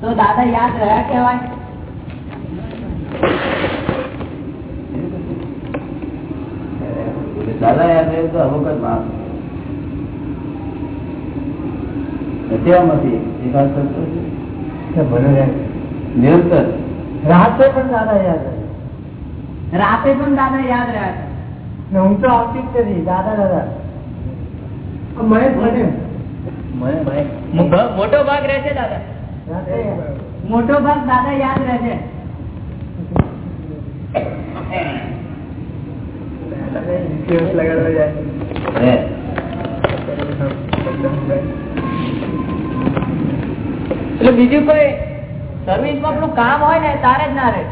તો દાદા યાદ રહ્યા કેવાય દાદા યાદ રહે તો અમુક જ. નિરંતર. રાતે પણ દાદા યાદ રહે. રાતે પણ દાદા યાદ રહ્યા હું તો આવતી જ નથી દાદા દાદા. મહેશ બને. મોટો ભાગ રહે છે દાદા. મોટો ભાગ દાદા યાદ રહે છે બીજું કોઈ સર્વિસમાં પેલું કામ હોય ને તારે જ ના રહે.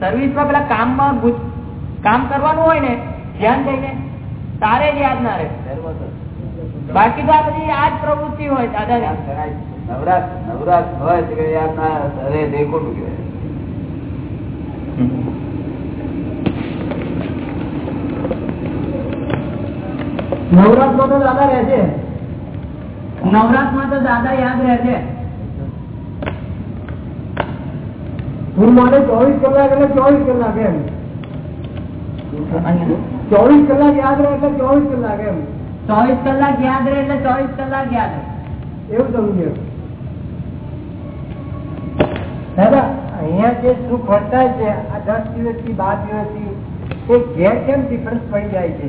સર્વિસમાં પેલા કામમાં કામ કરવાનું હોય ને ધ્યાન દઈને તારે જ યાદ ના રહે. બાકી તો આ બધી આ જ પ્રવૃત્તિ હોય દાદા નવરાત નવરાત હોય તો યાર ના અરે તે ખોટું કહેવાય. નવરાત્રમાં તો દાદા રહે છે. નવરાતમાં તો દાદા યાદ રહે છે. હું મને ચોવીસ કલાક એટલે ચોવીસ કલાક એમ. ચોવીસ કલાક યાદ રહે એટલે ચોવીસ કલાક એમ. ચોવીસ કલાક યાદ રહે એટલે ચોવીસ કલાક યાદ રહે. એવું સમજો અહીંયા જે સુખ વર્તાય છે આ દસ દિવસથી બાર દિવસથી એ ઘેર કેમ ડિફરન્સ પડી જાય છે?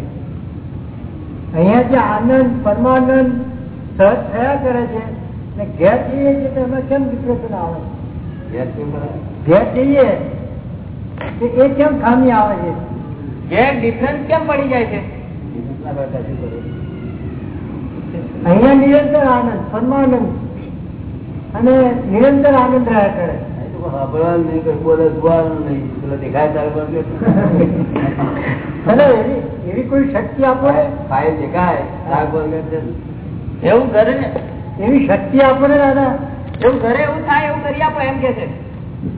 અહીંયા જે આનંદ પરમાનંદ સહજ થયા કરે છે ને ઘેર જઈએ છીએ તો એમાં કેમ ડિપ્રેશન આવે? છે ઘેર જઈએ તો એ કેમ ખામી આવે છે? ઘેર ડિફરન્સ કેમ પડી જાય છે? અહીંયા નિરંતર આનંદ પરમાનંદ અને નિરંતર આનંદ રહ્યા કરે. કોઈ સાંભળવાનું નહીં, કોઈ બોલે જોવાનું નહીં. પેલો દેખાય તારે પર એવી કોઈ શક્તિ આપો ને ફાઇલ દેખાય તાર પર એવું ઘરે ને. એવી શક્તિ આપો દાદા. એવું ઘરે એવું થાય એવું કરી આપો એમ કે છે.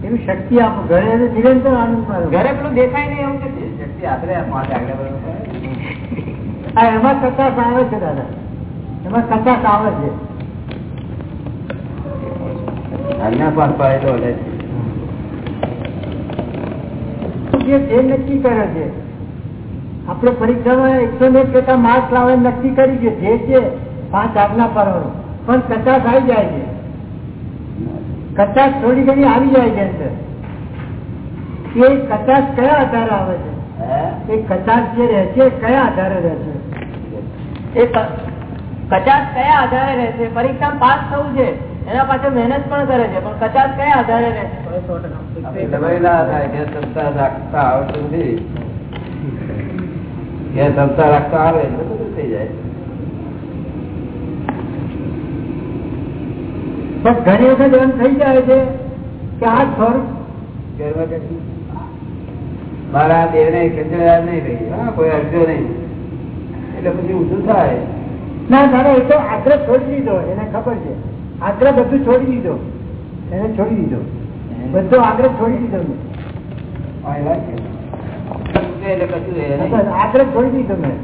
એવી શક્તિ આપો ઘરે નિરંતર આનંદ ઘરે પેલું દેખાય નહીં એવું કે શક્તિ આપણે આગળ એમાં કચાશ આવે છે દાદા. એમાં કચાશ આવે છે. આજ્ઞા પાસ પાડે તો વધે છે. જે નક્કી કરે છે. આપણે પરીક્ષામાં એકસો ને ટકા માર્ક લાવે નક્કી કરી છે. જે છે પાંચ આજ્ઞા પાડવાનું પણ કચાશ આવી જાય છે. કચાશ થોડી ઘણી આવી જાય છે અંદર. એ કચાશ કયા આધારે આવે છે? એ કચાશ જે રહે છે કયા આધારે રહે છે? એ કચાશ કયા આધારે રહે છે? પરીક્ષા પાસ થવું છે. એના પાછળ મહેનત પણ કરે છે. પણ કચાશ કયા આધારે રહે છે? પણ ઘણી વખત એમ થઈ જાય છે કે આ સ્વરૂપ મારા કે ને દેવને નહીં રહી. હા કોઈ અડધો નહીં. એટલે પછી ઊંધું થાય. ના દાદા એ તો આગ્રહ છોડી દીધો એને ખબર છે. આગ્રહ બધું છોડી દીધો. એને છોડી દીધો. બધો આગ્રહ છોડી દીધો આગ્રહ છોડી દીધો મેં.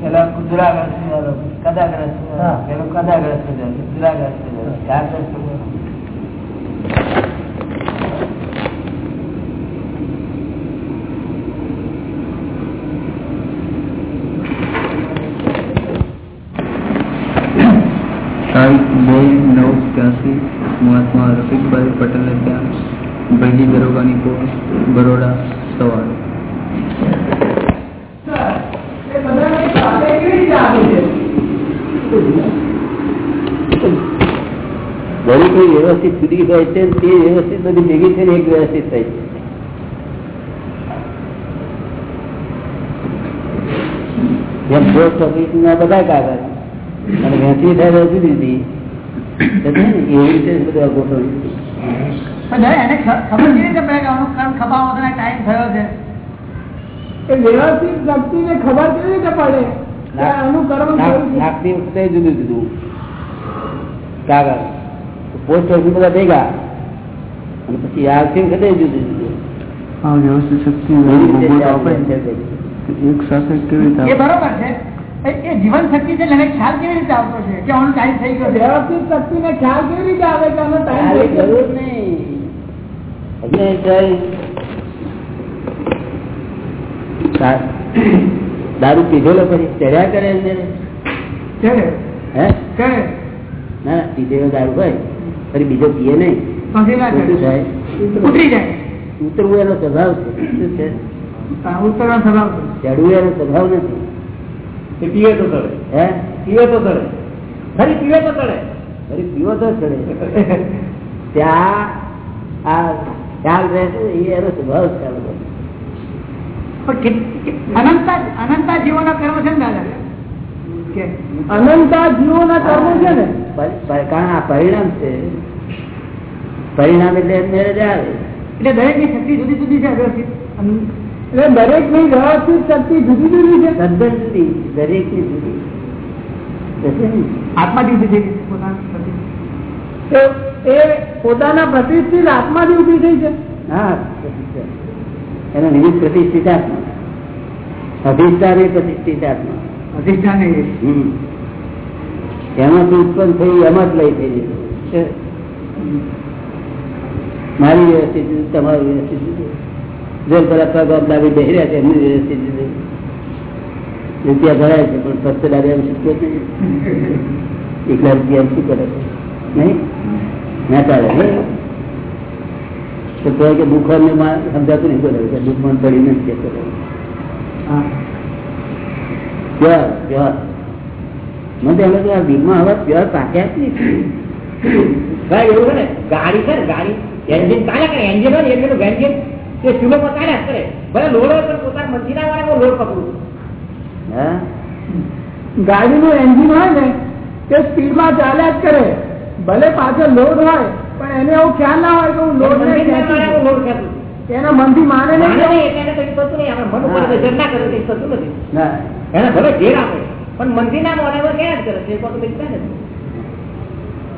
પેલા કુદરાગ્રસ્ત વાળો, કદાગ્રસ્ત વાળો, પેલો કુદરાગ્રસ્ત વાળો, યાદગ્રસ્ત વાળો. તારીખ બે નવ ત્યાંસી મહાત્મા રફીકભાઈ પટેલે ત્યાં ભૈજી દરોગાની પોસ્ટ બરોડા સવાર દરેકની વ્યવસ્થિત જુદી હોય છે તે વ્યવસ્થિત બધી ભેગી થઈને એક વ્યવસ્થિત થઈ છે જેમ પોસ્ટ ઓફિસ ના બધા કાગળ અને વેચી થાય તો જુદી જુદી તો છે ને, એવી રીતે જ બધું આ ગોઠવણી પણ એને ખબર કેવી રીતે પડે કે આનું કામ ખપાવવાનો ટાઈમ થયો છે? એ વ્યવસ્થિત વ્યક્તિને ખબર કેવી રીતે પડે? કે આનું કરવું નાખ- જરૂરી છે? નાખતી વખતે જુદું જુદું. કાગળ. પોસ્ટ ઓફિસ બધા ભેગા. અને પછી આવતી વખતે જુદું જુદું. આ વ્યવસ્થિત શક્તિ એવી રીતે ભોગવટ ચાલે આપે છે. તો. એક સાથે કેવી રીતે એ બરોબર છે. એ એ જીવન શક્તિ છે એને ખ્યાલ કેવી રીતે આવતો છે? કે આનો ટાઈમ થઈ ગયો વ્યવસ્થિત શક્તિ ને ખ્યાલ કેવી રીતે આવે કે આનો તારે જરૂર નહીં. દારૂ પીધેલો પછી ચડ્યા કરે છે ના ના પીધેલો દારૂ હોય ફરી બીજો પીએ નહીં. ઉતરવું એનો સ્વભાવ છે. ઉતરવાનો સ્વભાવ ચડવું એનો સ્વભાવ નથી. પીવે તો ચડે હે? પીવે તો ચડે ફરી પીવે તો ચડે ફરી પીવો તો ચડે ત્યાં આ ખ્યાલ રહેશે એ એનો સ્વભાવ ખ્યાલ અનંતા અનંતા જીવોના કર્મ છે ને દાદા? કે અનંતા કર્મો છે ને? પર- પર- કારણ આ પરિણામ છે પરિણામ એટલે મેરેજ આવે એટલે દરેકની શક્તિ જુદી જુદી છે વ્યવસ્થિત એટલે દરેકની વ્યવસ્થિત શક્તિ જુદી જુદી છે. તદ્દન જુદી દરેકની જુદી ઊભી થઈ પોતાના એ પોતાના પ્રતિષ્ઠિત આત્માથી ઊભી થઈ છે. હા. એનો નિમિત્ત પ્રતિષ્ઠિતાત્મા અધિષ્ઠાન એ પ્રતિષ્ઠિતાત્મા અધિષ્ઠાન. એમાંથી ઉત્પન્ન થઈ એમ જ લઈ થઈ છે મારી વ્યવસ્થિત તમારી વ્યવસ્થિત. જેમ પેલા પગ દાબી બેસી રહ્યા છે એમની વ્યવસ્થિત. રૂપિયા ભરાય છે પણ ફક્ત દાદા એમ જ નહીં એકલા રૂપિયા એમ શું કરે છે? નહીં? ના ચાલે તો કહે કે બુખાર સમજાતું નહીં બોલે દુઃખ મન પડી નથી પ્યોર પ્યોર મને તો એમ લાગે આ બીકમાં હવે પ્યોર પાક્યા જ નહીં. ભાઈ એવું ને ગાડી છે ગાડી. એન્જિન ચાલ્યા કરે એન્જિન હોય ને એન્જિન એન્જિન તે ચૂલો કરે. ભલે લોડ હોય પણ પોતાના મંજીના વાળા લોડ પકડું હા? ગાડીનું એન્જિન હોય ને તે સ્પીડમાં ચાલ્યા જ કરે. ભલે પાછળ લોડ હોય પણ એને એવું ખ્યાલ ના હોય કે હું લોડ ને એના મનથી માને માને એને મન ના. ભલે ઘેર આપે પણ મંદિરના મોઢામાં ક્યાં જ કરે? છે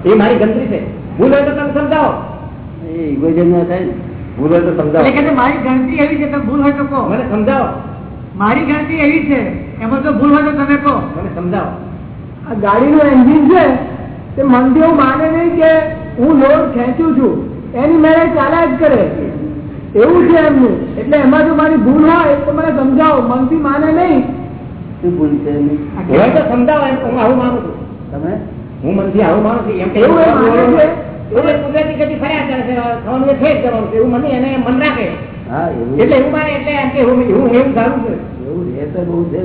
એ મારી ગંતરી છે. ભૂલ હોય તો તમે સમજાવો. એ ના થાય ને. ભૂલ હોય તો સમજાવો. મારી ગણતરી એવી છે તમે ભૂલ હોય તો કહો. મને સમજાવો. મારી ગણતરી એવી છે એમાં તો ભૂલ હોય તો તમે કહો. મને સમજાવો. આ ગાડીનું એન્જિન છે તે મનથી માને નહીં કે હું લોડ ખેંચું છું. એની મેળે ચાલ્યા જ કરે. એવું છે એમનું. એટલે એમાં જો મારી ભૂલ હોય તો મને સમજાવો. મનથી માને નહીં. શું ભૂલ છે હોય તો સમજાવો એમ હું આવું માનું છું. તમે? હું મનથી આવું માનું છું. એમ કે એવું માને છે? કુદરતી ગતિ ફર્યા કરે છે. થવાનું એ થઈ જ જવાનું છે. એવું મને એને મન રાખે. હા એટલે એવું માને એટલે એમ કે હું એવું ધારું છું. એવું એ તો બહુ છે.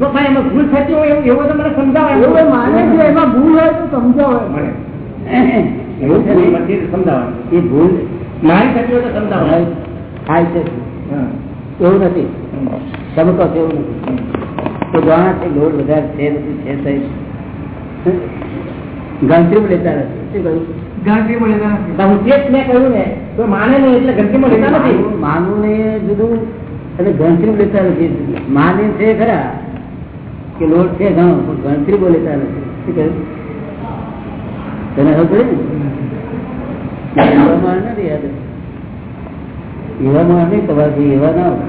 એમાં ભૂલ થતી હોય એવું એવું તો મને સમજાવો એવું માને છે એમાં ભૂલ હોય તો સમજાવે મને. એવું સમજાવવાનું એ ભૂલ મારી થતી હોય તો સમજાવે થાય છે. એવું નથી. તમે કહો છો એવું નથી. તો જાણે છે લોડ વધારે છે નથી છે સહી ગણતરી લેતા નથી. શું કહ્યું? હું જ મેં કહ્યું ને તો માને નહીં એટલે ગંદકીમાં લેતા નથી. માનવું- ને જુદું અને લેતા નથી. માને છે ખરા. કે લોડ છે ઘણો પણ ગણતરી બહુ લેતા નથી શું કહ્યું તને ખબર પડે ને એવા માણ નથી યાદ. એવા માણ નહીં તમારાથી એવા ના હોય.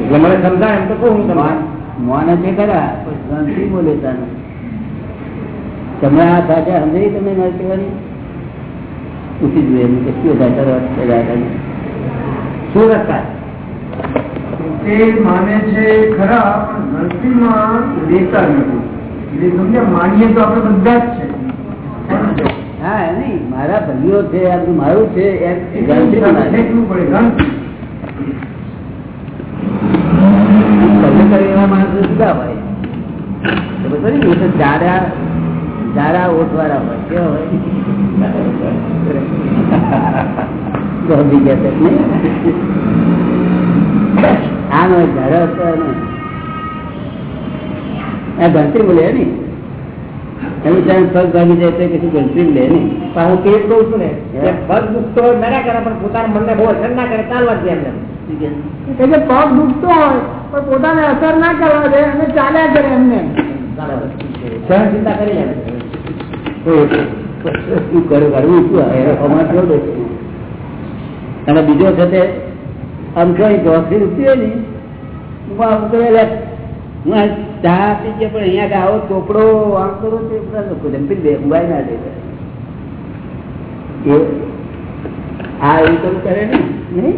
એટલે મને સમજાય એમ તો કહું હું તમને. માન- માને છે ખરા પણ ગણતરી બહુ લેતા નથી તમે આ સાચા સમજાવી તમે મારી કહેવાની? પૂછી જોઈએ એમને કે શું સાચા વાત છે દાદાને શું રસ્તા? તે માને છે ખરા પણ ગણતરીમાં લેતા નથી એટલે સમજ્યા માનીએ તો આપણે બધા જ છે હા નહીં મારા ભાઈઓ છે મારું છે એમ ગણતરી એવા માણસો જુદા હોય જાડા જાડા ઓઠવાળા હોય કેવા હોય ગયા છે નહીં? આનો જાડા હતા ને. આ ગણતરી બોલે ને એનું ત્યાં પગ ભાગી જાય તો કશું ગણતરી લે ને હું તે જ કહું છું ને? પગ દુખતો હોય મેરા કરે પણ પોતાના મનને બહુ અસર ના કરે ચાલવા દે એમને. કે? પગ દુખતો હોય પણ પોતાને અસર ના કરવા દે અને ચાલ્યા કરે એમને. ચિંતા કરી લે. શું કરું કરવું શું અમારે? અને બીજો છે તે આમ કઈ જોખી રૂપી ને હું ચા પી ગયા પણ અહીંયા આવો ચોપડો આમ કરો તે બધા લોકો જંપી દે ઊંઘાઈ ના દે આ એવું તો કરે ને નહીં?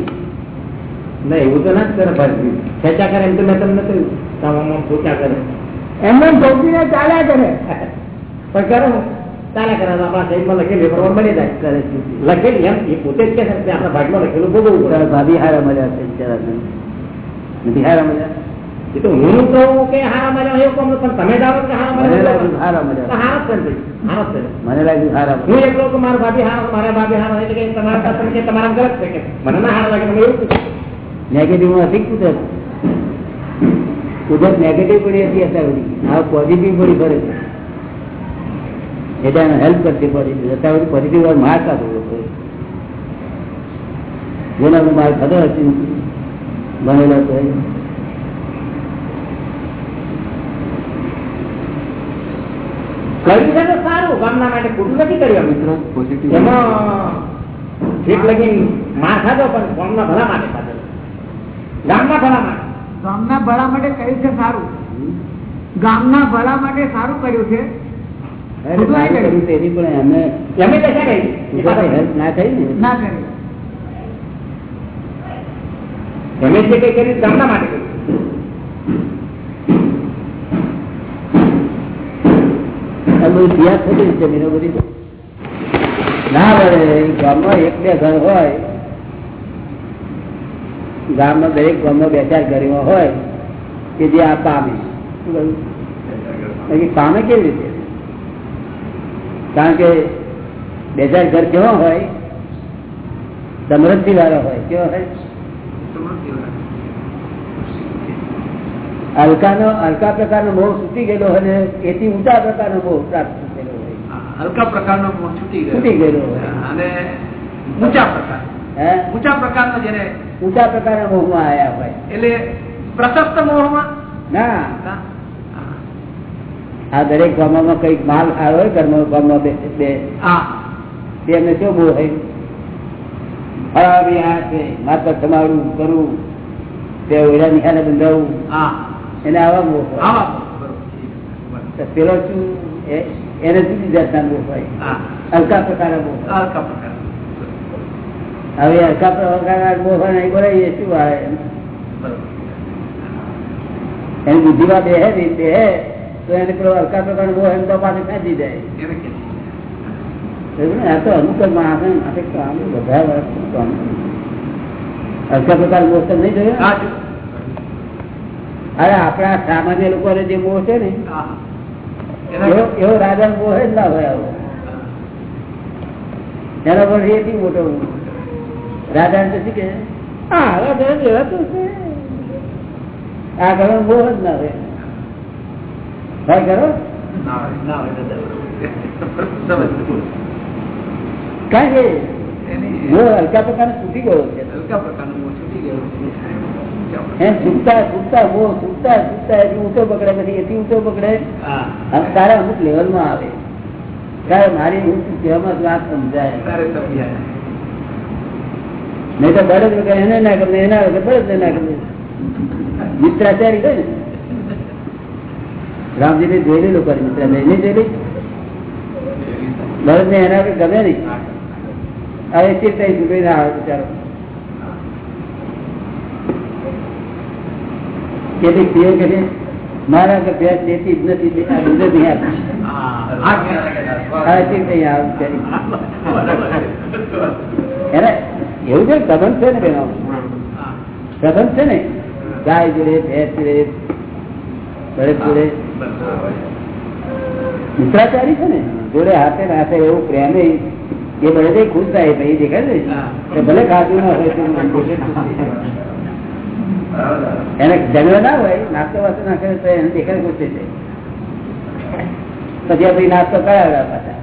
એવું તો ના જ કરે ભાઈ. ખેંચા કરે એમ તો મેં તમને કહ્યું. તમામ સોચા કરે. એમને ચોકીને ચાલ્યા કરે. પણ કરે. ચાલે કરે આપણા શરીરમાં લખેલું પ્રમાણ બની જાય. લખેલું એમ એ પોતે જ કે છે આપણા ભાગમાં લખેલું ભોગવવું ભાભી હારા મળ્યા છે નથી હારા મળ્યા? એ તો હું કહું કે હારા મળ્યા એવું કહું પણ તમે જાણો કે હારા મને લાગ્યું હારા તો હારા જ છે હારા જ છે. મને લાગ્યું હારા હું એકલો કે મારા ભાભી હારા મારા ભાભી હારા એટલે કે તમારા કે તમારા ગલત છે કે. મને ના હારા લાગે તમે એવું નેગેટિવમાં હતી કુદરત કુદરત નેગેટિવ પડી હતી અત્યાર સુધી. આ પોઝિટિવ પડી ફરે. છે એટલે એને હેલ્પ કરતી પોઝિટિવ અત્યાર સુધી પોઝિટિવ વાર માર ખાતો લોકો જેના માર ખાધો હતી બનેલો. કર્યું છે તો સારું ગામના માટે ખોટું નથી કર્યું. મિત્રો. પોઝિટિવ એમાં ઠીક લગી માર ખાધો પણ ગામના ભલા માટે ખાધો. ગામના ભલા માટે. ગામના ભલા માટે કર્યું છે સારું. ગામના ભલા માટે સારું કર્યું છે. ના પડે ગામમાં એક બે ઘર હોય ગામમાં દરેક ગામમાં બે ચાર ઘરો હોય કે જે આ પામે. પામે કેવી રીતે? કારણ કે બે ચાર ઘર કેવો હોય? સમૃદ્ધિ વાળો હોય. કેવો હોય? હલકાનો હલકા પ્રકારનો મોહ છૂટી ગયેલો હોય અને એથી ઊંચા પ્રકારનો મોહ પ્રાપ્ત થયેલો હોય. હલકા પ્રકારનો મોહ છૂટી છૂટી ગયેલો હોય. અને ઊંચા પ્રકાર. હે? ઊંચા પ્રકારનો જેને ઊંચા પ્રકારના મોહમાં આવ્યા હોય. એટલે પ્રશસ્ત મોહમાં? ના? આ દરેક ગામમાં કંઈક માલ ખાયો હોય કર્મ ગામમાં બે બે તે એમને શું બહુ આ સમાડવું કરવું તે ઓયડા નિહાને બંધાવવું એને આવા. તો પેલો શું? એને જુદી જાતના બહુ હોય? હલકા પ્રકાર બહુ હલકા પ્રકાર. હવે હલકા પ્રકાર બહુ હોય નહીં બોલાય એ શું આવે? એની બુદ્ધિમાં બે હે બેહે. તો એને પેલો હલકા પ્રકાર બહુ એમ તો પાછું ખેંચી જાય? આ તો અમુક જ માણસો ને માટે કામ બધા વર્ષનું હલકા પ્રકાર મોહ તો નહીં જોયો. અરે આપણા સામાન્ય લોકોને જે મોહ છે ને એવો એવો રાજા મોહ જ ના હોય આવો. એનો પણ રેતી મોટો રાજા ને શું કે હા રાજા જેવા તો આ ઘણો મોહ જ ના હોય. હોય ખરો. કારણ કે હલકા પ્રકાર છૂટી ગયો છે. હલકા પ્રકાર છૂટી ગયો છે. છૂટતા છૂટતા મોહ છૂટતા છૂટતા એથી ઊંચો પકડે પછી એથી ઊંચો પકડે? તારે અમુક લેવલમાં આવે. તારે મારી હું કહેવામાં વાત સમજાય. નહીં તો બળદ વગર એને ના ગમે એના વગર બળદ ના ગમે. મિત્રાચારી ને. રામજી ને જોયેલી લોકો મિત્ર નહીં જોયેલી બળદ ને એના ગમે નહીં. હવે ચિત્ત છૂટી ના આવે બિચારો. કેટલી સ્ત્રીઓ કે મારા તો ભેંસ દેતી જ નથી આ દૂધ જ નહીં આવે. એને એવું છે સંબંધ છે ને બેનો. સંબંધ છે ને? ગાય જોડે ભેંસ જોડે ભરત જોડે. મિત્રાચારી છે ને? જોડે હાથે હાથે એવું પ્રેમે એ બળદે ખુશ થાય ભાઈ દેખાય ને? ભલે ખાધું ના હોય. એને જન્મ ના હોય નાસ્તો વાસ્તો નાખે કરે તો એને દેખાય ખુશ થઈ જાય. પછી આ ભાઈ નાસ્તો કરાવ્યા પાછા?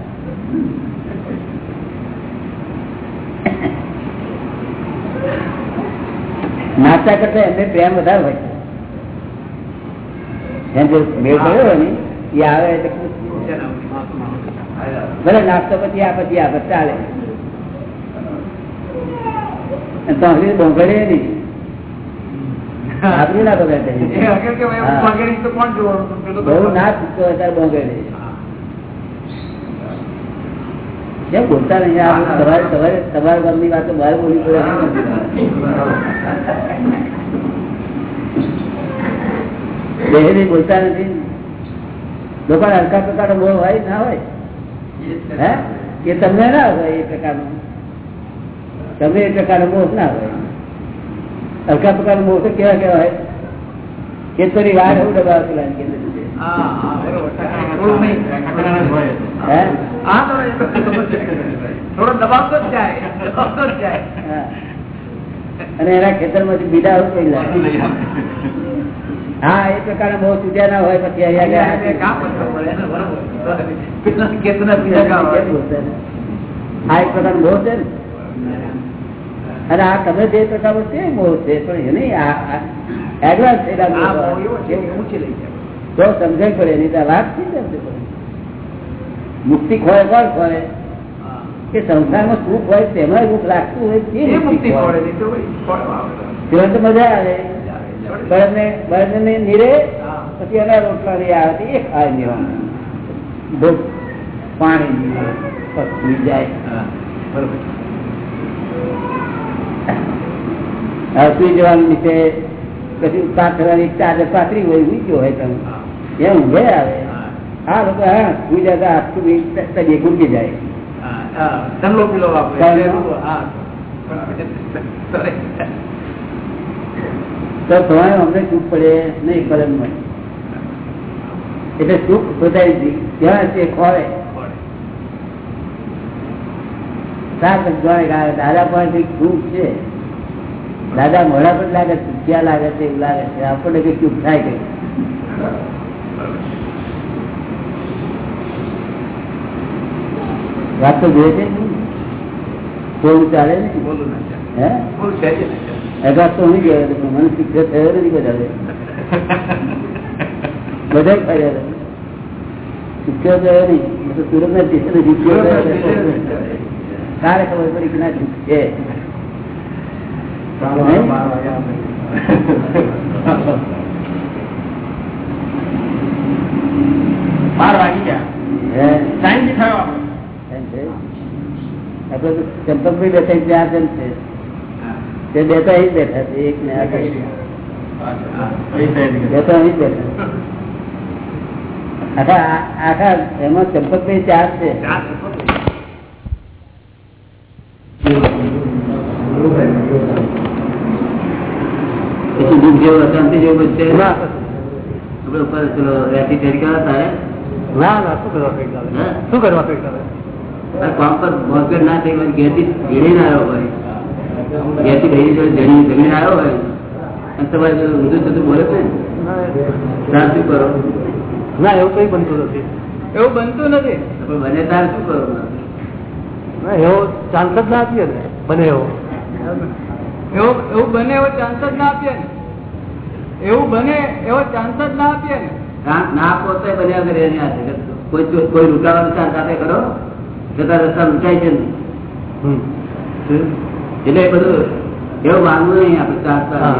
નાસ્તા કરતા એમને પ્રેમ વધારે હોય છે એમ જો મેળ પડ્યો હોય ને એ આવે. ભલે નાસ્તો પછી આ પછી ચાલે. નહીં. આબરૂ ના બગાડે. બહુ ના ચૂકતો અત્યારે કેમ બોલતા નહીં? સવારે તમારે તમારે તમારા ગામની વાતો બહાર બોલી પડે. બેહેરી બોલતા નથી લોકો હલકા પ્રકારનો બહુ હોય ના હોય. હે? કે તમને ના હોય એ પ્રકારનો. તમે એ પ્રકારનો મોહ ના હોય. હલકા પ્રકારનો મોહ તો કેવા કેવા હોય? કે થોડી વાર એવું દબાવ પેલા કે. અને એના ખેતરમાંથી બીડા આવું કોઈ લાગે હા એ પ્રકાર બહુ ચૂટ્યા ના હોય પછી. આ એક પ્રકાર બહુ છે અને આ તમે જે પ્રકારનો છે બહુ છે પણ એ નહીં એડવાન્સ તો સમજણ પડે નહીં તો વાત છે મુક્તિ ખોય કોણ ખોય? કે સંસારમાં સુખ હોય તેમાં સુખ લાગતું હોય તે મુક્તિ નહીં તો ભાઈ આવે. તેમાં ને બળદને નીરે પછી એના રોટલા નહીં આવે એ ખાઈ લેવાનું પાણી સુઈ જાય. જવાનું નીચે પછી ઉતાર થવાની ચાદર પાથરી હોય ઊંચો હોય તમે હા. એમ ઊંઘે આવે. હા. લોકો હા સુઈ જતા આખું બી તળિયે ગુંજી જાય. હા. હા. ઠંડો પીલો વાપરે. ઠંડો. એટલે હા. Sorry. તો તમારે અમને ચૂપ પડે નહીં મળે એટલે સુખ બધાય ત્યાં જોડે ગાય દાદા પણ કંઈક સુખ છે. દાદા મોડા પર લાગે છે ક્યાં લાગે છે એવું લાગે છે. આપણને કઈ ચૂપ થાય કઈ. વાત તો જોઈએ છે ને? ચાલે ને બોલું ના ચાલે. હે? બોલું છે ચાલે. એકાદ તો નહીં ગયો પણ મને શિક્ષા થયો નથી બધા બધા ફર્યા. શિક્ષા થયો નહીં તો સુરત ના સ્ટેશને શિક્ષા. કારે ખબર પડી કે ના છે બાર વાગી ગયા. હે? ટાઈમ થયો. તો ચંપકભાઈ બેઠા જણ છે? તે બેઠા જ બેઠા છે એક ને આ કઈ બેઠા જ બેઠા. આખા આખા એમાં ચંપકભાઈ ચાર છે. દુઃખ જેવું અશાંતિ જેવું બધું છે? આપણે ઉપર રેતી ઠેરી કરવા તારે? ના ના શું કરવા? હે? શું કરવા? આ કામ પર ભોગવેર ના થઈ હોય ઘેરથી ભીડીને આવ્યો ઘેરથી ભેરી જમીન જણી આવ્યો હોય અને તમારે ઊંધું થતું બોલે છે? શું કરો? ના એવું કઈ બનતું નથી. એવું બનતું નથી? બને તાર શું કરો? ના એવો ચાન્સ જ ના આપીએ ને. બને એવો. એવું એવું બને એવો ચાન્સ જ ના આપીએ ને. એવું બને એવો ચાન્સ જ ના આપીએ ને. ના- આપો તો બન્યા કરે એની હાથે. કોઈ કોઈ રૂકાવાનું ચાન્સ આપે કરો જતા રસ્તા રૂકાય છે ને. હમ. એટલે બધું એવું માનવું નહીં આપણે ચાર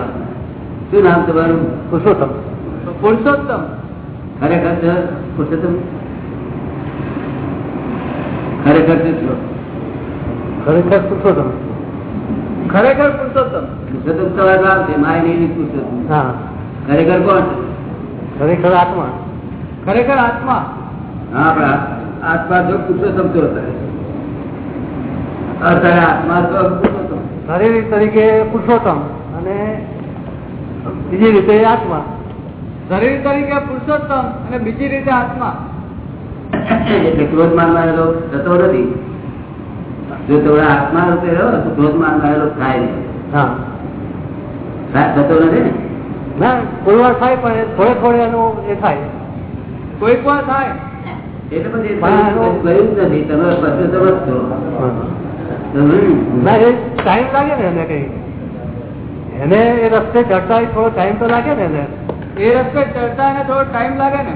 શું નામ તમારું? પુરુષોત્તમ. તો પુરુષોત્તમ? ખરેખર પુરુષોત્તમ? ખરેખર શું છો? ખરેખર પુરુષોત્તમ. ખરેખર પુરુષોત્તમ. પુરુષોત્તમ તમારું નામ છે માય નહીં પુરુષોત્તમ. ખરેખર કોણ ખરેખર આત્મા. ખરેખર આત્મા? હા આપણા આત્મા જો પુરુષોત્તમ તો અત્યારે. અત્યારે આત્મા તો પુરુષોત્તમ. શારીરિક તરીકે પુરુષોત્તમ અને બીજી રીતે આત્મા. શરીર તરીકે પુરુષોત્તમ અને બીજી રીતે આત્મા. ક્રોધ ક્રોધમાન મારેલો થતો નથી. જો તમે આત્મા રૂપે રહો તો ક્રોધમાન મારેલો થાય નહીં. થતો નથી ને? ના કોઈ વાર થાય પણ થોડે થોડે એનું એ થાય. કોઈક વાર થાય. એટલે એ પણ ગયું નથી. તમે પછી સમજ છો ટાઈમ લાગે ને એને કઈ. એને એ રસ્તે ચડતા થોડો ટાઈમ તો લાગે ને એને. એ રસ્તે ચડતા એને થોડો ટાઈમ લાગે ને.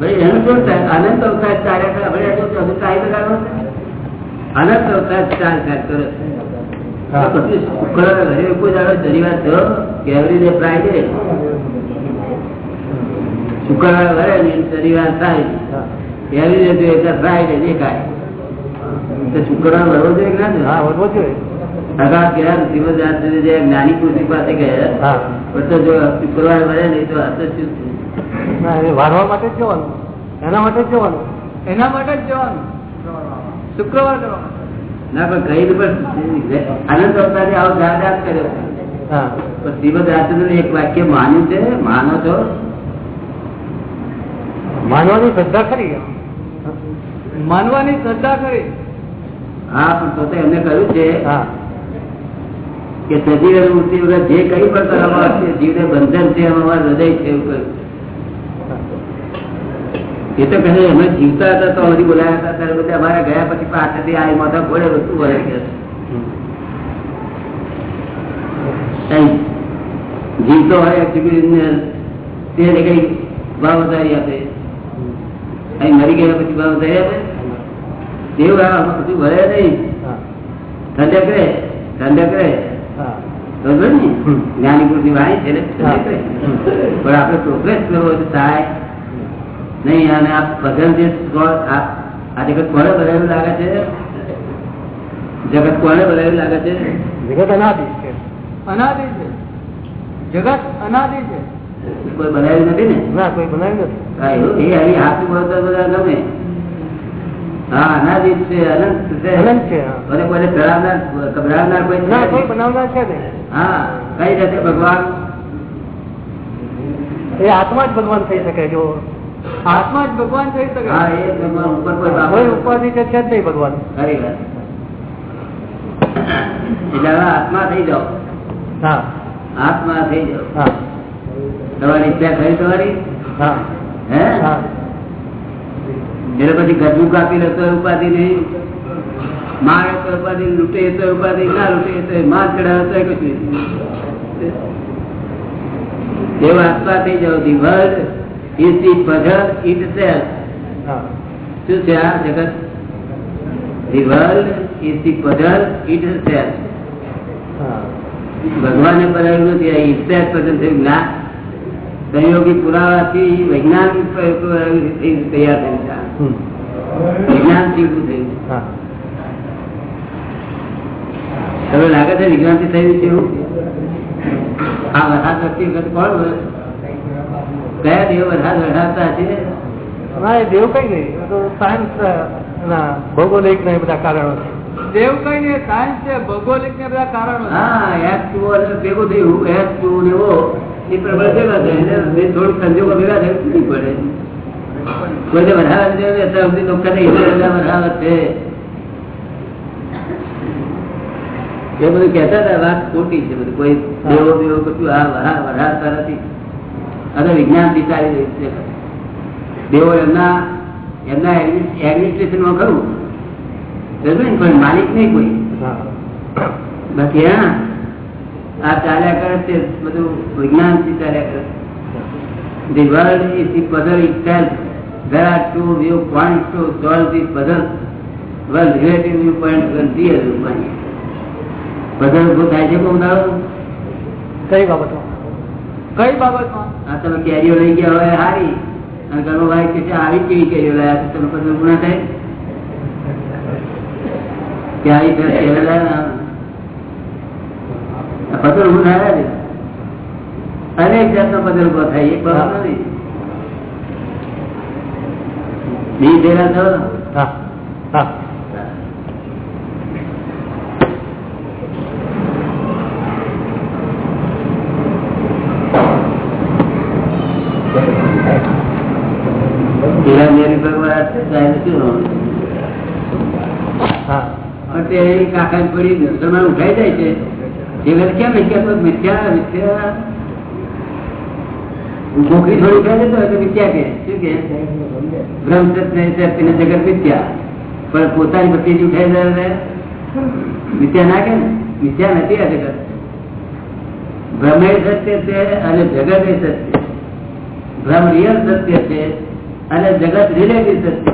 ભાઈ એનું શું થાય અનંત અવતાર ચાલ્યા કરે આપણે એટલું હજુ કાંઈ બગાડવો છે અનંત ચાલ ચાલ કરે પછી શુક્ર કોઈ દાડો શનિવાર થયો એવરી ડે ફ્રાઈડે શુક્રવાર ને શનિવાર થાય. એવરી ડે ફ્રાઈડે દેખાય. જ્ઞાની? પુરુષ પાસે ગયા? પણ તો જો શુક્રવાર ભરે નહીં તો આ શું થયું? ના એ વારવા માટે જ જવાનું. એના માટે જ જવાનું. એના માટે જ જવાનું. શુક્રવાર કરવાનું ના પણ કઈ પણ આનંદ અવતારે આવો જાહેરાત કર્યો. પણ શ્રીમદ રાજચંદ્ર એક વાક્ય માન્યું છે? માનો છો? માનવાની શ્રદ્ધા ખરી. માનવાની શ્રદ્ધા કરી હા પણ તો એમને કહ્યું છે કે સજીવ મૂર્તિ વગર જે કઈ પણ કરવામાં આવશે જીવને બંધન છે અમારું હૃદય છે એવું કહ્યું. એ તો કહે અમે જીવતા હતા તો હજી બોલાયા હતા ત્યારે બધા અમારે ગયા પછી પાછળથી આ માથા બધું વળે કે કઈ જીવતો હોય actually તેને કઈ ભાવ વધારી આપે. અહીં મરી ગયા પછી ભાવ વધારી આપે. દેવ આમાં બધું ભરે નહીં. ઠંડક રે ઠંડક રે જ્ઞાની વાણી છે ને પણ આપણે પ્રોગ્રેસ કરવો હોય તો થાય. નહીં અને આ ભજન જે આ જગત કોને બનાવેલું લાગે છે? જગત કોને બનાવેલું લાગે છે? જગત અનાદિ છે. અનાદિ છે. જગત અનાદિ છે. કોઈ બનાવ્યું નથી ને? ના કોઈ બનાવ્યું નથી. એ હરી હાથ બોલતા બધા ગમે. અનાદિત છે અનંત છે. અનંત છે અને કોઈને ડરાવનાર ગભરાવનાર કોઈ છે કોઈ બનાવનાર છે ને? હા કઈ રીતે ભગવાન? એ આત્મા જ ભગવાન થઈ શકે જો આત્મા જ ભગવાન થઈ શકે. હા એ ભગવાન ઉપર કોઈ કોઈ ઉપાધિ છે જ નહીં ભગવાન. ખરી વાત. એટલે આત્મા થઈ જાઓ. હા. આત્મા થઈ જાઓ. હા. તમારી ઈચ્છા થઈ તમારી? હા. હે? હા. એટલે પછી ગજવું કાપી લે તો ઉપાધિ નહીં. મારે તો ઉપાધિ લૂંટે તો ઉપાધિ ના લૂંટે તો માર ચડાવે તો કશું એવું આત્મા થઈ જાઓ the world is the puzzle itself શું છે આ જગત? The world is the puzzle itself ભગવાને બનાવ્યું નથી આ ઈચ્છા પસંદ થયું. જ્ઞાન સંયોગી પુરાવાથી વૈજ્ઞાનિક તૈયાર થયું છે. વિજ્ઞાનથી થયું તમને લાગે છે વિજ્ઞાનથી થયું છે એવું? આ વરસાદ વખતે વખત કોણ કયા દેવ વરસાદ વરસાદતા છે? ના એ દેવ કઈ નહીં. તો સાયન્સ ના ભૌગોલિક ને બધા કારણો છે. દેવ કઈ નહીં સાયન્સ છે ભૌગોલિક ને બધા કારણો હા એસ ટુ ભેગું થયું એસ ટુ ને એવો એ પ્રબળ ભેગા થાય. થોડુંક સંજોગો ભેગા થાય તૂટી પડે. કોઈને વરસાદ જોઈએ અત્યાર સુધી લોકો હિન્દુ છે. એ બધું કહેતા હતા, વાત ખોટી છે બધું. કોઈ દેવો દેવો કશું આ વરા વરસાદતા નથી. અને વિજ્ઞાન વિચારી રહ્યું છે. દેવો એમના એમના એડમિનિસ્ટ્રેશનમાં ખરું. ને? પણ માલિક નહીં કોઈ. બાકી હા, આ ચાલ્યા કરે છે, બધું વિજ્ઞાનથી ચાલ્યા કરે The world is the. There are two viewpoints to solve the puzzle. Well, relative viewpoint, one real viewpoint. puzzle ઊભો થાય છે કોણ દાડો? કઈ બાબતો કઈ બાબતમાં આ તમે કેરીઓ લઈ ગયા હોય હારી અને ઘરમાં ભાઈ કે આવી કેવી કેરીઓ લાયા તમે puzzle ઉભું થાય કે આવી કેરીઓ લાયા થાય જ. અનેક જાતનો puzzle ઊભો થાય એક બાબત નથી બી ભેગા થયો હા હા. કાકાને પડી ઉઠાઈ જાય છે? કેમ મિથ્યા મિથ્યા? છોકરી થોડી ઉઠાઈ જતો હોય તો મિથ્યા કે શું કે બ્રહ્મ સત્ય સત્યને જગત મિથ્યા. પણ પોતાની પત્ની ઉઠાઈ જાય એટલે મિથ્યા ના કે ને? મિથ્યા નથી આ જગત. ભ્રમે સત્ય છે અને જગત એ સત્ય. ભ્રમ રિયલ સત્ય છે અને જગત રિલેટિવ સત્ય.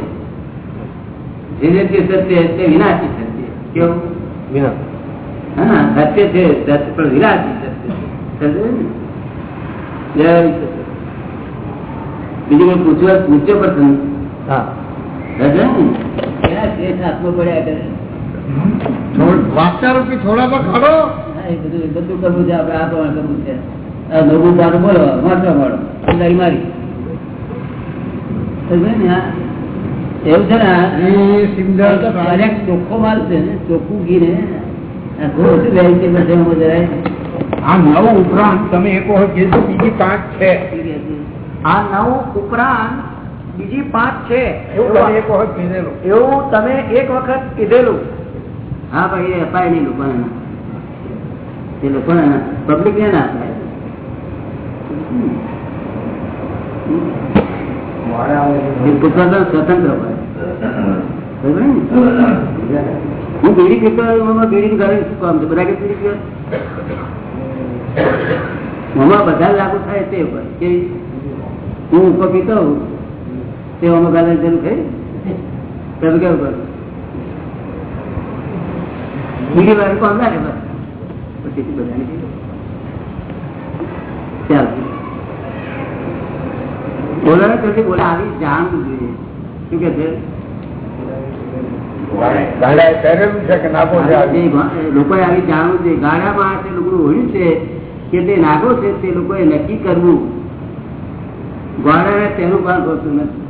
રિલેટિવ સત્ય તે વિનાશી સત્ય. કેવું? વિના હા સત્ય છે સત્ય પણ વિરાટ છે. સત્ય સમજ્યો ને? જય સત્ય. બીજું કોઈ પૂછવા પૂછ્યો પણ હા. સમજ્યો ને? એના શેષ હાથમાં પડ્યા કરે? વાસ્તવરૂપી થોડા પર ખડો હા, એ બધું એ બધું કરવું છે આપણે આ પ્રમાણે કરવું છે. આ નવું પાડું બોલો વાંચવા પાડો અંદારી મારી. સમજ્યો ને? આ એવું છે ને આ એ સિંગલ આ તો correct ચોખ્ખો માલ છે ને ચોખ્ખું ઘી ને આ ઘોર vegetable છે એમાં જરાય? આ નવ ઉપરાંત તમે એક વખત કીધું બીજી પાંચ છે. આ નવ ઉપરાંત બીજી પાંચ છે. એવું તમે એક વખત કીધેલું. એવું તમે એક વખત કીધેલું. હા ભાઈ એ અપાય નહીં લોકોને. એ લોકોને પબ્લિક ને ના અપાય. સ્વતંત્ર? હું બીડી પીતો બીડી ઘરે કામ છે? બધા કે બીડી પીવે? એમાં બધા લાગુ થાય તે ઉપર. કે હું ઉપર પીતો હોઉં. તે આમાં ગાલે જરૂર ખરી તમે કેવું કરું? બીજી વાર કોણ લાગે પછી બધાને ચાલ. બોલો ને પછી બોલે. આવી જાણવું જોઈએ. શું કે છે? ગાડાએ પહેરેલું છે કે નાખો છે જે આવી? લોકોએ આવી જાણવું છે ગાડા તે લોકો હોયું છે કે તે નાગો છે તે લોકોએ નક્કી કરવું. ગોળાને તેનું પણ કરતું નથી.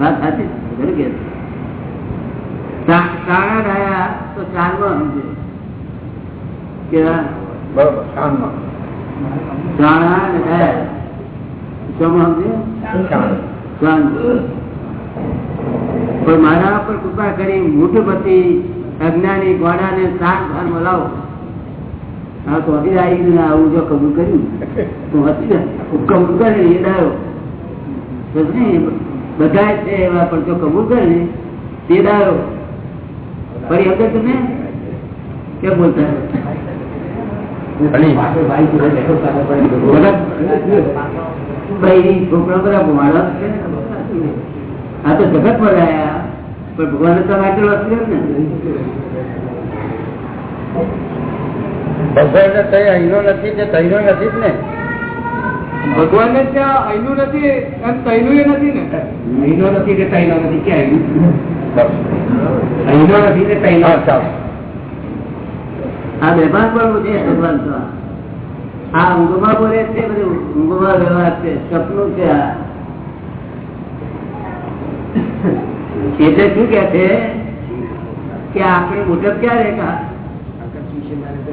વાત સાચી? છે? કે ચાણા ડાયા તો ચાલમાં સમજે. કેવા બરોબર ચાણા મારા પર કૃપા કરી મૂઠપતિ અજ્ઞાની ગોડાને સાત ભાર મલાવો હા તો અભી આવી ગયું આવું જો કબૂલ કર્યું. તો કબૂલ કરે એ ડાયો બધા છે એવા પણ જો કબૂલ કરે ને તે ડાયો ફરી અંદર તમે કેમ બોલતા? ભાઈ છોકરા બધા જ છે. આ તો જગત પર આયા પણ ભગવાન તો માટે વસ્તુ ને. ભગવાનને તઈ અહીંનો નથી તે તહીનો નથી જ ને. ભગવાન ને ત્યાં અહીંનું નથી એમ તઈનું નથી ને. અહીંનો નથી કે તઈનો નથી ક્યાં અહીંનો નથી કે તઈનો આ બેભાન પણ છે ભગવાન તો. આ ઊંઘમાં બોલે છે બધું ઊંઘમાં વ્યવહાર છે સપનું છે આ. એટલે શું કે છે? કે આપણે મુજબ ક્યારે કા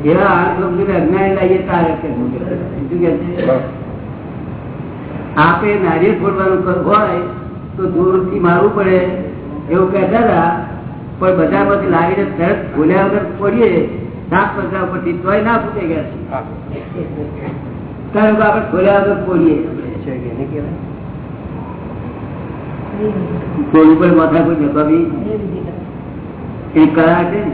એવા આઠ લોકો અજ્ઞાન લાવીએ તારે. શું કે છે? આપે નારિયેળ ફોડવાનું હોય તો દૂરથી મારવું પડે. એવું કહેતા હતા. પણ બજારમાંથી લાવીને તરત ખોલ્યા વગર પડીએ સાત પચાવ ઉપરથી તોય ના ફૂટે ગયા કે આપણે ખોલ્યા વગર ફોડીએ. કોઈ ઉપર માથા કોઈ જવાબી એ કળા છે ને?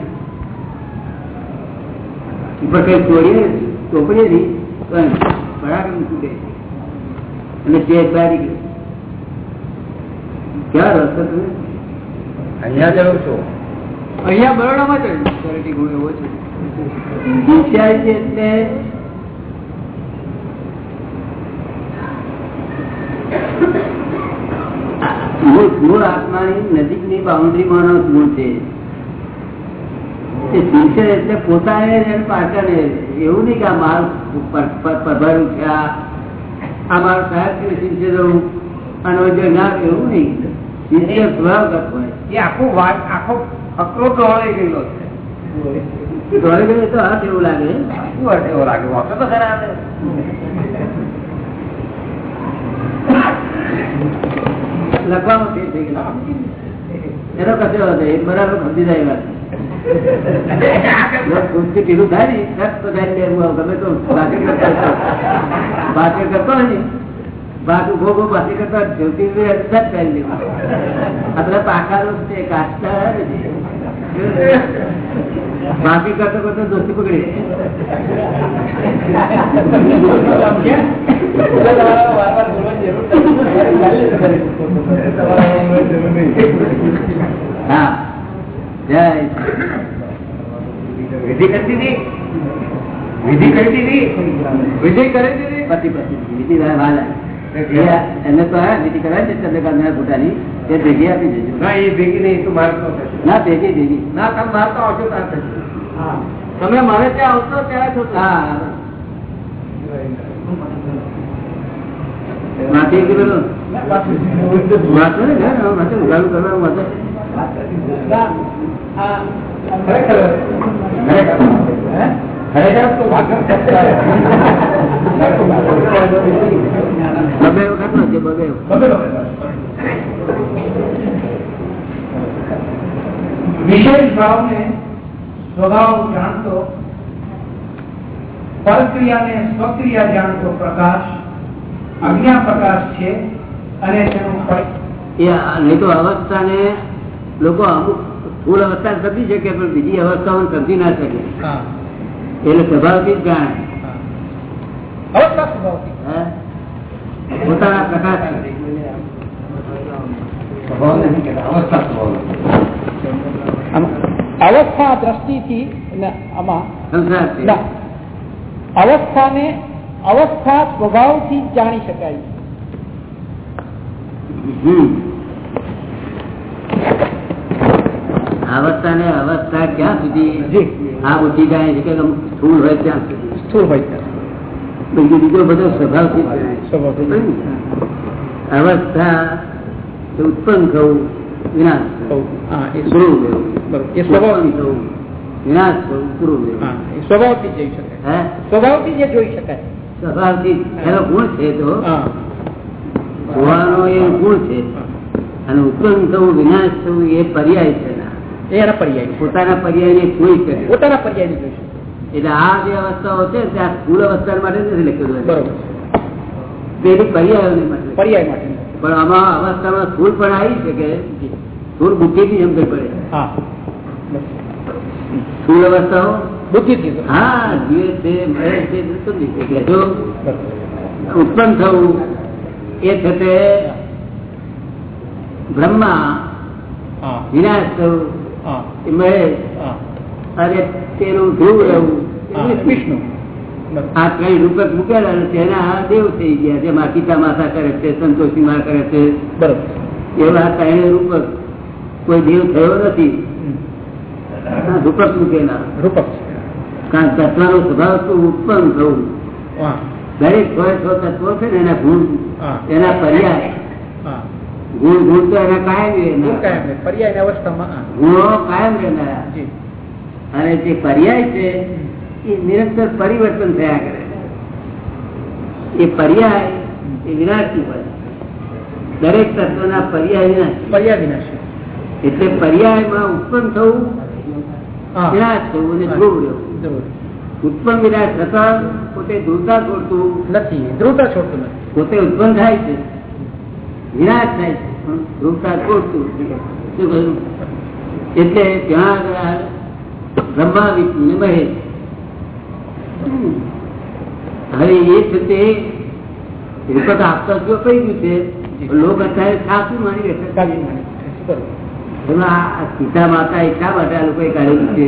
ઉપર કઈ તોડીએ ચોપડીએ નહીં તો એમ બરાબર અને તે સારી ક્યાં રસ્તો તમે અહીંયા જવું છું. અહીંયા બરોડામાં જ ક્વોલિટી ગુણ એવો છે. હોશિયારી છે એટલે? મૂળ મૂળ આત્માની નજીકની બાઉન્ડ્રીમાંનો ગુણ છે. એ શિક્ષણ એટલે પોતાને પાછળ એવું નહીં કે આ માલ પર- છે. આ મારો સાહેબ છે શિષ્ય જવું અને જો ના એવું નહીં. શિષ્ય સ્વભાવગત હોય. એ આખો વાત આખો અકરો દોડાઈ ગયેલો છે. તો હાથ એવું લાગે. શું એવો લાગે? વાંચો તો ખરા. લખવામાં ફેર થઈ ગયો એનો કશો એ બરાબર સમજી જાય વાત. પીલું થાય ને તો ગમે તો ભાષણ કરતો ભાષણ કરતો ને ભાગ ઊભો ઊભો કરતો. કરતો દોસ્તી પકડી. હા. વિધિ કરતી હતી વિધિ કરતી હતી વિધિ કરી દીધી પતિ પતિ વિધિ વાળ એમને તો આ વિધિ કરાય છે ચંદ્રકાંત પોતાની એ ભેગી આપી દેજો ના એ ભેગી નહીં તું મારે તો થશે ના ભેગી ભેગી ના તમે મારે તો આવશો તાર થશે તમે મારે ત્યાં આવશો ત્યારે થશે હા માથે કે પેલો વાંચો ને ઘર, આમ વાંચો, ઉઘાડું કરવાનું ભાવ નો. વિશેષ સ્વભાવ જાણતો પરક્રિયાને સ્વક્રિયા જાણતો પ્રકાશ અજ્ઞા પ્રકાશ છે અને તેનું નહીં તો અવસ્થાને લોકો અમુક સ્થૂળ અવસ્થા સમજી શકે પણ બીજી અવસ્થાઓ સમજી ના શકે. એટલે સ્વભાવથી જ જાણે. અવસ્થા પોતાના પ્રકાશ અવસ્થા દ્રષ્ટિથી. અવસ્થાને અવસ્થા સ્વભાવથી જાણી શકાય. અવસ્થા ને અવસ્થા ક્યાં સુધી આ ઉઠી જાય છે કે સ્થૂળ હોય ત્યાં સ્થૂળ હોય ત્યાં બીજો બધો. સ્વભાવથી. અવસ્થા ઉત્પન્ન થવું વિનાશ સ્વભાવ. થવું. વિનાશ સ્વભાવથી જોઈ શકાય. સ્વભાવથી જે જોઈ શકાય. સ્વભાવથી જ. એનો ગુણ છે તો? જોવાનો એ ગુણ છે. અને ઉત્પન્ન થવું વિનાશ થવું એ પર્યાય છે. એના પર્યાય પોતાના પર્યાય ને જોઈ શકે. પોતાના પર્યાય જોઈ શકાય એટલે આ જે અવસ્થાઓ છે ત્યાં સ્થુલ અવસ્થા માટે નથી લખેલું બરોબર. પેલી પર્યાયો માટે પર્યાય માટે પણ આમાં અવસ્થામાં સ્થુલ પણ આવી શકે. સ્થુલ બુદ્ધિ થી સમજ પડે. સ્થુલ અવસ્થાઓ? બુદ્ધિ થી હા જીવે છે મળે છે જો ઉત્પન્ન થવું એ છે તે બ્રહ્મા વિનાશ થવું. એ મહેશ. અને તેનું ધ્રુવ રહેવું. વિષ્ણુ. આ ત્રણ રૂપક મૂકેલા અને તેના દેવ થઈ ગયા જેમાં પિતા માતા કરે છે સંતોષી માં કરે છે. એવા આ ત્રણે રૂપક કોઈ દેવ થયો નથી. રૂપક મૂકેલા. રૂપક. કારણ તત્વનો સ્વભાવ શું ઉત્પન્ન થવું. દરેક છ છ તત્વો છે ને એના ગુણ. એના પર્યાય. ગુણ ગુણ તો એના કાયમ કાયમ રહે. અવસ્થામાં ગુણો કાયમ રહેનારા. અને જે પર્યાય છે એ નિરંતર પરિવર્તન થયા કરે. એ પર્યાય એ વિનાશી હોય. દરેક તત્વના પર્યાય વિનાશ. પર્યાય વિનાશી. એટલે પર્યાયમાં ઉત્પન્ન થવું વિનાશ થવું અને ધ્રુવ રહેવું ઉત્પન્ન વિનાશ થતા પોતે ધ્રુવતા છોડતું નથી ધ્રુવતા છોડતું નથી. પોતે ઉત્પન્ન થાય છે. વિનાશ થાય છે. પણ ધ્રુવતા શું કહ્યું? એટલે ત્યાં આગળ બ્રહ્મા વિષ્ણુ મહેશ હવે એ છે તે રૂપક આપતા જો કહી ગયું છે લોક અત્યારે સાચું માની રહેશે સીતા માતા એટલા માટે આ લોકોએ કાઢેલું છે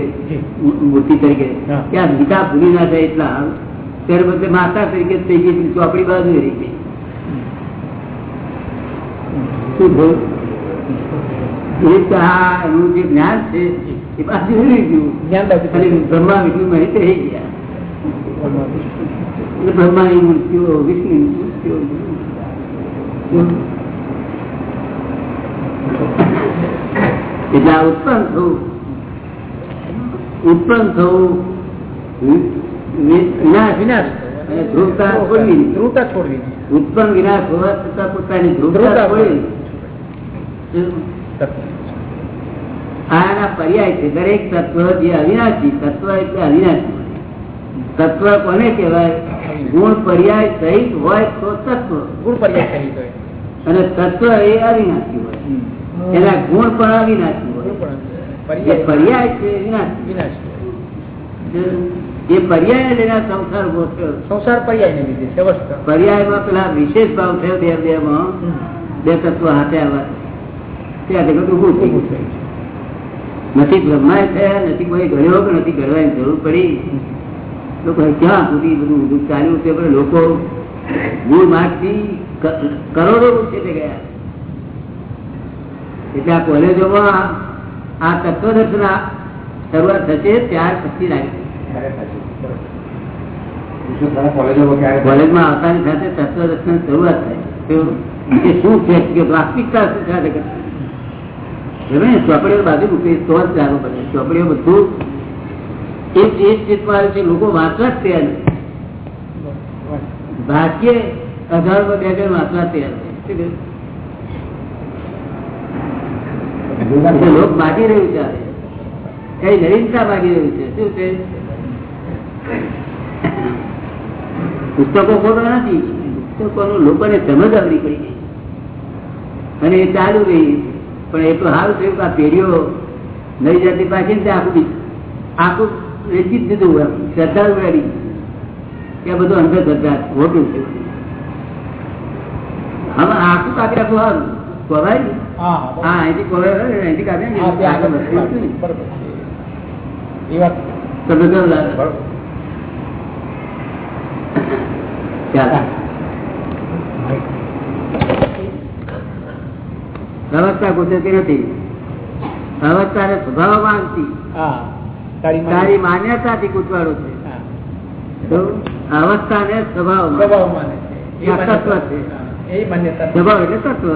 મૂર્તિ તરીકે. ત્યાં ગીતા ભૂલી ના થાય એટલા. ત્યારે બધે માતા તરીકે થઈ ગઈ ચોપડી બાજુ રહી ગઈ. શું થયું એ એનું જે જ્ઞાન છે એ બાજુ રહી ગયું. જ્ઞાન બ્રહ્મા વિષ્ણુ મહિત રહી ગયા. એટલે બ્રહ્માની મૂર્તિઓ વિષ્ણુની મૂર્તિઓ. એટલે આ ઉત્પન્ન થવું. ઉત્પન્ન થવું વિનાશ. વિનાશ. અને ધ્રુવતા છોડવી. ધ્રુવતા છોડવી. ઉત્પન્ન વિનાશ હોવા છતાં પોતાની ધ્રુવતા ધ્રુવતા છોડી તત્વ. આ એના પર્યાય છે. દરેક તત્વ જે અવિનાશી તત્વ એટલે અવિનાશી તત્વ કોને કહેવાય? ગુણ પર્યાય સહિત હોય તો તત્વ. ગુણ પર્યાય સહિત હોય. અને તત્વ એ અવિનાશી હોય. એના ગુણ પણ અવિનાશી હોય. પર્યાય છે એ વિનાશી પર્યાય લઈને સંસાર ઊભો થયો. સંસાર પર્યાય ને લીધે પર્યાયમાં પેલા વિશેષ ભાવ થયો બે બે માં બે તત્વ હાથે આવ્યા ત્યાં જગત ઉભું થઈ ગયું નથી બ્રહ્માય થયા નથી કોઈ ગયો કે નથી કરવાની જરૂર પડી. લોકો ક્યાં સુધી બધું બધું ચાલ્યું છે પણ લોકો મૂળ માર્ગથી કરોડો ઉછેરે ગયા. એટલે આ કોલેજોમાં આ તત્વદર્શન શરૂઆત થશે ત્યાર પછી લાગે કોલેજમાં આવતાની સાથે તત્વદર્શન શરૂઆત થાય તો શું છે? કે વાસ્તવિકતા શું સાથે કરશે ચોપડીઓ બાજુ મૂકી તો જ ચાલુ પડે ચોપડીઓ બધું એક જ એ જ ચિત્તમાં આવે છે, લોકો વાંચવા જ તૈયાર ભાગ્યે અઢાર પર બે વાંચવા તૈયાર લોક માગી રહ્યું છે. કઈ નવીનતા માગી રહ્યું છે? શું છે પુસ્તકો ખોટો નથી. પુસ્તકોનું લોકોને સમજ આવડી પડી ગઈ અને એ ચાલુ રહી. પણ એ તો હાલ થયું કે આ પેઢીઓ નવી જાતિ પાછી ને આખું આખું વેચી જ દીધું એમ. શ્રદ્ધા ઉડાડી કે બધું અંધશ્રદ્ધા ખોટું છે. હવે આખું કાપી રાખવું સારું કોવાય હા અહીંથી કોવાય અહીંથી કાપી ને, હા, તે આગળ આગળ વધતું નથી. બરોબર છે. એ વાત તમને કેવું લાગે બરોબર. ચાલો અવસ્થા કુદરતી નથી. વ્યવસ્થા ને સ્વભાવ માંગતી તારી માન્યતા. માન્યતાથી કૂદવાડો છે. અવસ્થા ને સ્વભાવ સ્વભાવ એટલે તત્વ.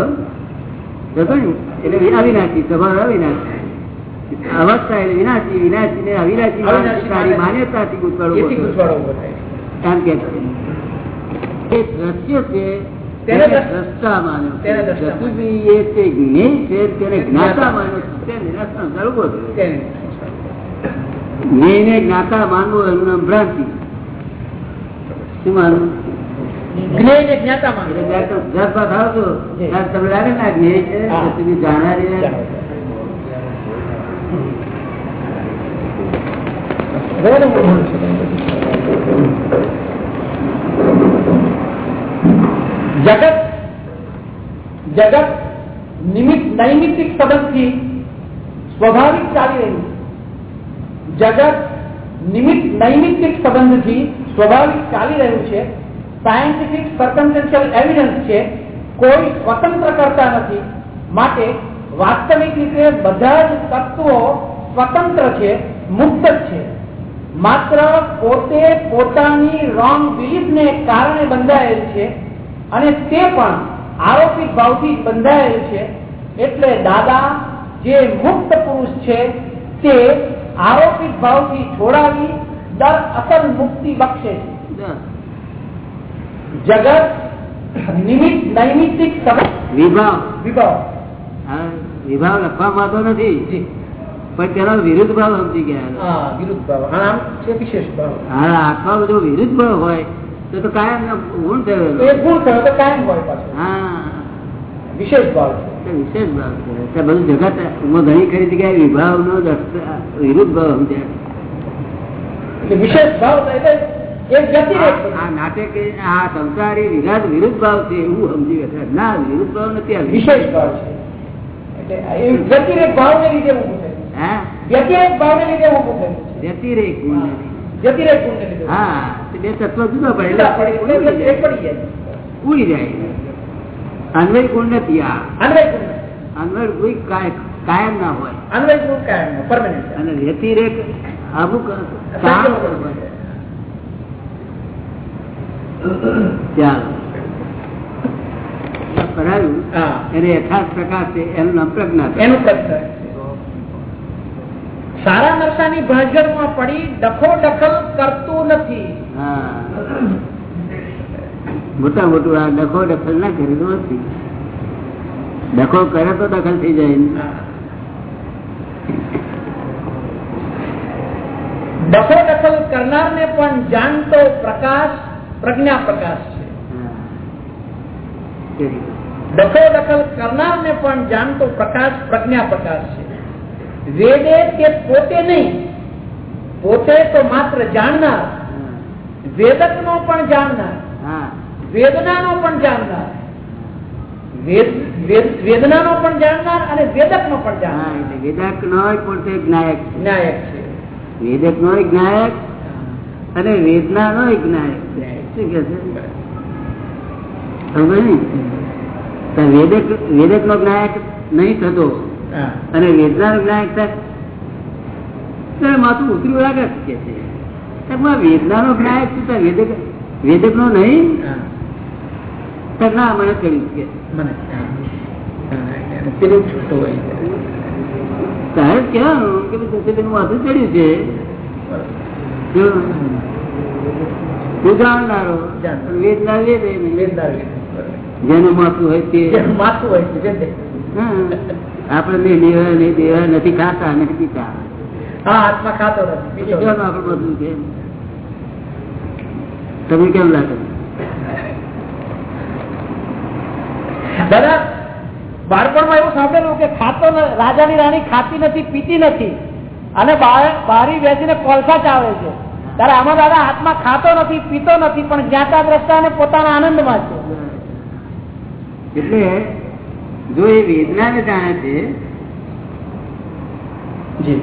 એટલે અવિનાશી સ્વભાવ અવિનાશી. અવસ્થા એટલે વિનાશી. વિનાશી ને અવિનાશી તારી ગુજવાડો કે દ્રશ્ય છે તેને દ્રષ્ટા- માન્યો. જતુજી એ તે જ્ઞેય છે તેને જ્ઞાતા. માન્યો છે. નિરાશા સ્વરૂપ જ્ઞેયને જ્ઞાતા માનવું એનું નામ ભ્રાંતિ. શું માનવું? જ્ઞેય ને જ્ઞાતા માને એટલે જ્યારે તમે ગુજરાતમાં થાવ છો જી. ત્યારે તમને લાગે ને આ જ્ઞેય છે હા. જતુજી જાણનારી છે. જગત જગત નિમિત્ત નૈમિત્તિક સંબંધથી સ્વાભાવિક ચાલી રહ્યું જગત નિમિત્ત નૈમિત્તિક સંબંધથી સ્વાભાવિક ચાલી રહ્યું છે સાયન્ટિફિક સર્કમસ્ટન્શિયલ એવિડન્સ છે કોઈ સ્વતંત્ર કરતા નથી માટે વાસ્તવિક રીતે બધા જ તત્વો સ્વતંત્ર છે મુક્ત છે માત્ર પોતે પોતાની રોંગ બિલીફને કારણે બંધાયેલ છે અને તે પણ આરોપિત ભાવથી બંધાયેલ છે. એટલે દાદા જે મુક્ત પુરુષ છે તે આરોપિત ભાવથી છોડાવી દર અસલ મુક્તિ બક્ષે છે. જગત નિમિત્ત નૈમિત્તિક વિભાવ. વિભાવ. વિભાવ લખવામાં આવતો નથી. પણ તેનો વિરુદ્ધ ભાવ સમજી ગયા વિરુદ્ધ ભાવ. આમ છે વિશેષ ભાવ. હા આખા બધો વિરુદ્ધ ભાવ હોય તો તો કાયમ ગુણ થયો એ ગુણ થયો તો કાયમ હોય પાછો. હા. વિશેષ ભાવ છે. વિશેષ ભાવ છે. બધું જગત હું ઘણી ખરી જગ્યાએ વિભાવ નો વિરુદ્ધ ભાવ સમજ્યા વિશેષ ભાવ વ્યતિરેક આ- આ નાટક આ સંસારી વિરાટ વિરુદ્ધ ભાવ છે એવું સમજી ગયા ના વિરુદ્ધ ભાવ નથી આ વિશેષ ભાવ છે. એટલે એ વ્યતિરેક લીધે હા? વ્યતિરેક લીધે વ્યતિરેક ગુણ વ્યતિરેક બે તત્વ જુદા પડે ઉડી જાય. અન્વય ગુણ નથી આ અન્વય ગુણ. અન્વય કાય- કાયમ ના હોય. અન્વય ગુણ કાયમ પરમાનન્ટ અને વ્યતિરેક અમુક ચાલો કરાયું. એને યથાર્થ પ્રકાશ છે એનું નામ પ્રજ્ઞા. એનું સારા નરસાની ભાજરમાં પડી ડખો ડખલ કરતું નથી. મોટા મોટું આ ડખો દખલ ના કરેલું નથી ડખો કરે તો દખલ થઈ જાય ડખો દખલ કરનારને પણ જાણતો પ્રકાશ પ્રજ્ઞા પ્રકાશ છે. ડખો દખલ કરનારને પણ જાણતો પ્રકાશ પ્રજ્ઞા પ્રકાશ છે. વેદે કે પોતે નહીં. પોતે તો માત્ર જાણનાર. હા. વેદકનો પણ જાણનાર. હા. વેદનાનો પણ જાણનાર. વેદના નો પણ જાણનાર અને વેદકનો પણ જાણનાર. વેદક નો પણ તે જ્ઞાયક છે. વેદક નો જ્ઞાયક અને વેદના નો જ્ઞાયક. શું કે છે? ને? વેદક વેદક નો જ્ઞાયક નહીં થતો અને વેદના નો જ્ઞાયક થાય. માથું ઉતર્યું લાગે કે છે. વેદના નો જ્ઞાયક શું વેદક વેદક નો નહીં? ના મને ચડ્યું કે છે. માથું ચડ્યું છે. તું જાણનારો વેદના વેદે. વેદના જેનું માથું હોય તે. માથું હોય છે. આપણે નહીં દેવા નહીં દેવા નથી ખાતા નથી પીતા. હાથમાં ખાતો નથી પીતો કેમ લાગે દાદા બાળપણમાં એવું સાંભળેલું કે ખાતો ન- રાજાની રાણી ખાતી નથી પીતી નથી અને બારી બેસીને કોલસા ચાવે છે. ત્યારે આમાં દાદા હાથમાં ખાતો નથી પીતો નથી પણ જ્ઞાતા દ્રષ્ટા અને પોતાના આનંદમાં છે. એટલે જો એ વેદનાને જાણે છે જી.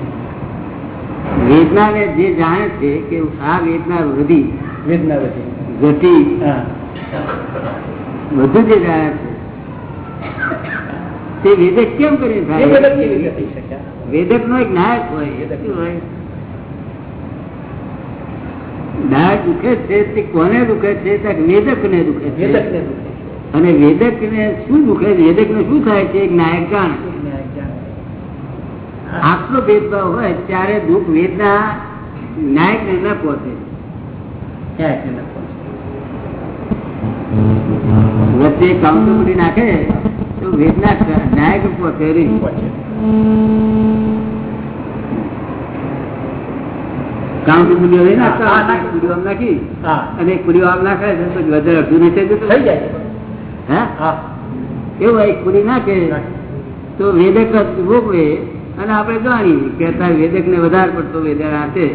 વેદનાને જે જાણે છે કે આ વેદના વૃદ્ધિ વેદના વૃદ્ધિ. ગતિ બધું જે જાણે છે તે વેદક કેમ કરી વેદક નો એક નાયક હોય નાયક દુખે છે તે કોને દુખે છે? વેદક ને દુખે છે. અને વેદક ને શું દુખે? વેદક ને શું થાય છે? એક નાયક. જાણે. આટલો ભેદભાવ હોય ત્યારે દુઃખ વેદના નાયક ને ના પહોંચે. વચ્ચે કાઉન્ટર નાખે તો વેદના નાયક પહોંચે નહીં કાઉન્ટર પુલીઓ લઈ નાખતા હા, નાખી. પુલીઓ આમ નાખી અને એક પુલીઓ આમ નાખે તો વધારે અડધું નહીં થઈ થઈ જાય. હે? હા. એવું એક પુલી નાખે તો વેદક ભોગવે અને આપણે જાણીએ કે અત્યારે વેદક ને વધારે પડતો વેદના હાથે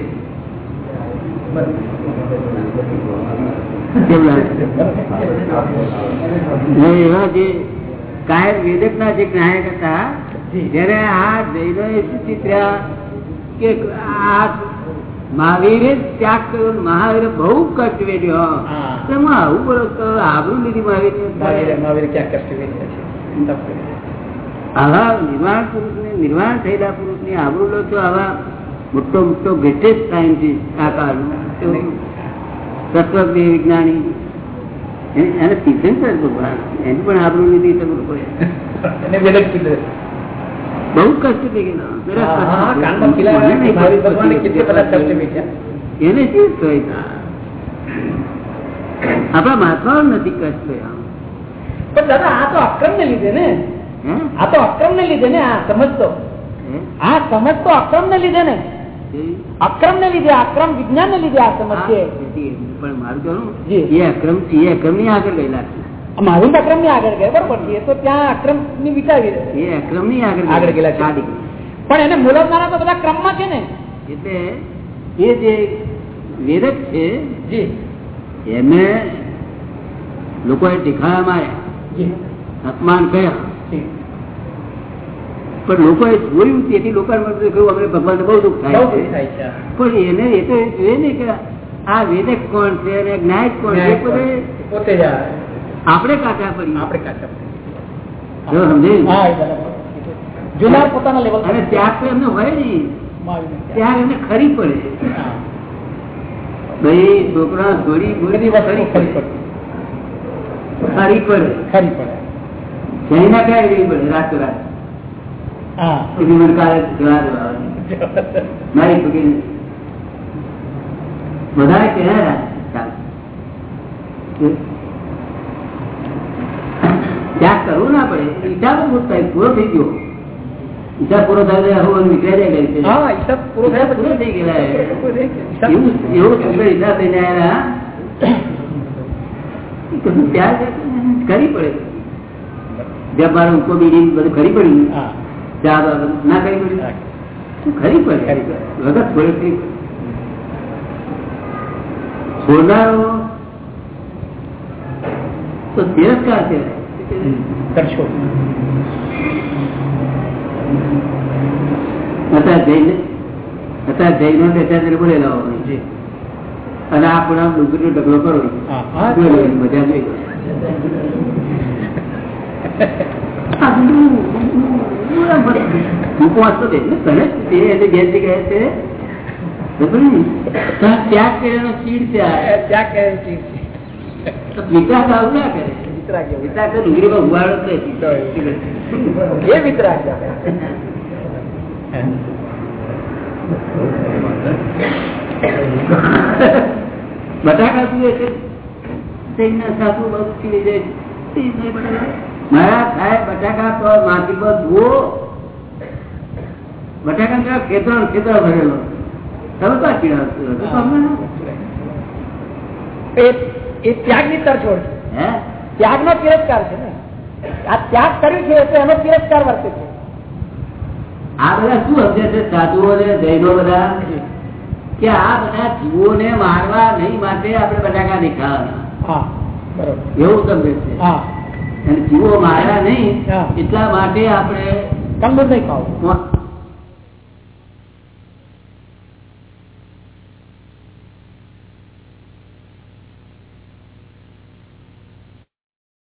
એવા જે કાયમ વેદક ના જે જ્ઞાયક હતા જયારે આ જૈનો એ સુચિત્ર્યા કે આ મહાવીરે ત્યાગ કર્યો મહાવીરે બહુ કષ્ટ વેઠ્યો. આવું બોલો આબરૂ લીધી મહાવીરે મહાવીર ક્યાં કષ્ટ વેઠ્યા છે. આવા નિર્વાણ પુરુષ ને નિર્વાણ થયેલા પુરુષની આબરૂ લો છો આવા મોટો મોટો ગ્રેટેસ્ટ સાયન્ટિસ્ટ આ કાળ તત્વજ્ઞ વિજ્ઞાની એને ભગવાન. એની પણ આબરૂ લીધી તમે લોકોએ. બહુ કષ્ટ થઈ ગયેલા. એને શું થયું આપણા મહાત્મા નથી કષ્ટ થયા. પણ દાદા આ તો અક્રમ ને લીધે ને? આ તો અક્રમ ને લીધે ને આ સમજતો? આ સમજ તો અક્રમ ને લીધે ને. અક્રમ ને લીધે અક્રમ વિજ્ઞાન ને લીધે આ સમજ છે. પણ મારું કહેવાનું, એ અક્રમ છે એ અક્રમની આગળ ગયેલા છે. મારું અક્રમની આગળ ગયા બરોબર એ તો ત્યાં અક્રમની વિચારી એ અક્રમની આગળ આગળ ગયેલા છે. પણ એને મુલવનારા તો બધા ક્રમમાં છે ને. એટલે એ જે વેદક છે જી. એને લોકોએ ટીખાણા માર્યા. અપમાન કર્યા. પણ લોકોએ જોયું તેથી કહ્યું અમને ભગવાન બહુ દુઃખ થાય છે. પણ એને એ તો જોઈએ ને કે આ વેદક કોણ છે અને જ્ઞાયક કોણ છે પોતે આપણે કાચા પડીએ. આપણે કાચા જો સમજાયું? હા એ બરાબર. જુના પોતાના લેવલ અને ત્યાગ તો એમને હોય નહીં. ત્યાગ એને ખરી પડે. ભાઈ છોકરા છોડી ખરી ખરી પડે. ખરી પડે. જઈ ના ક્યારે જઈ પડે રાત રાત હા કાલે જવા દેવા મારી છોકરી બધા કે હે રાત ત્યાગ કરવું ના પડે. ઈચ્છા થાય પૂરો થઈ ગયો. ઈચ્છા પૂરો થાય જાય છે પૂરો થઈ ગયેલા. એવું એવું છોકરા થઈને આવ્યા ત્યાગ કરી પડે. જેમ મારે ઉકો બીડી બધું ખરી પડી ચા ના ખરી પડે. ખરી પડે. વગર થોડી છોડનારો તો તિરસ્કાર છે. અત્યારે જઈને અત્યારે જઈને અત્યારે બોલેલા હોય. જી. અને આ પણ આમ ડુંગળી નો ઢગલો કરો. મજા જોઈ. હું પહોંચતો તે એટલે તને જ તે એને ઘેરથી કહે છે. ત્યાગ કરેલો ચીડ છે. છે વિકાસ આવું ના કરે? શું સાસુ જાય. બટાકા. મારા ખાય બટાકા તો માટી પર ધુઓ બટાકા ખેતરો ને ખેતરો ભરેલો. તમે તો કીડા એ એ ત્યાગની તરછોડ છે. હે? ત્યાગનો તિરસ્કાર છે ને. આ ત્યાગ કર્યું છે એટલે એનો તિરસ્કાર વર્તે છે. આ બધા શું સમજે છે? સાધુઓ ને જૈનો બધા? કે આ બધા જીવોને મારવા નહીં માટે આપણે બટાકા નહીં ખાવાના હા બરોબર. એવું સમજે છે? હા. જીવો માર્યા નહીં એટલા માટે આપણે કંદુર નહીં ખાવું